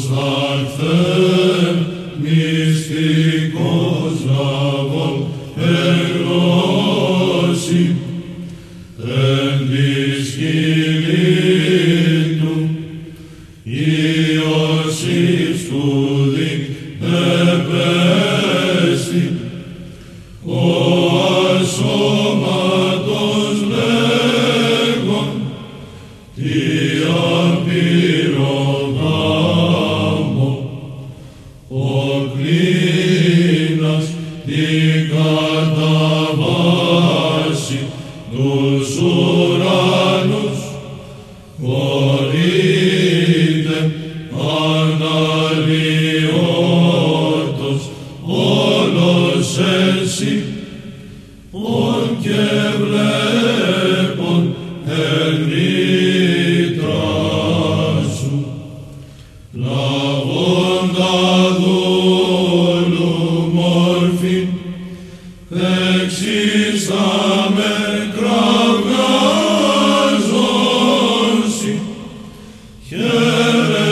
προσδαχθέν μυστικός λαβών κλίνας την καταβάση τους ουρανούς χωρείται αναλυότος όλος εσύ. Ον και βλέπον εν μόρφη εξίσταμε κραυγάζονσι χαίρε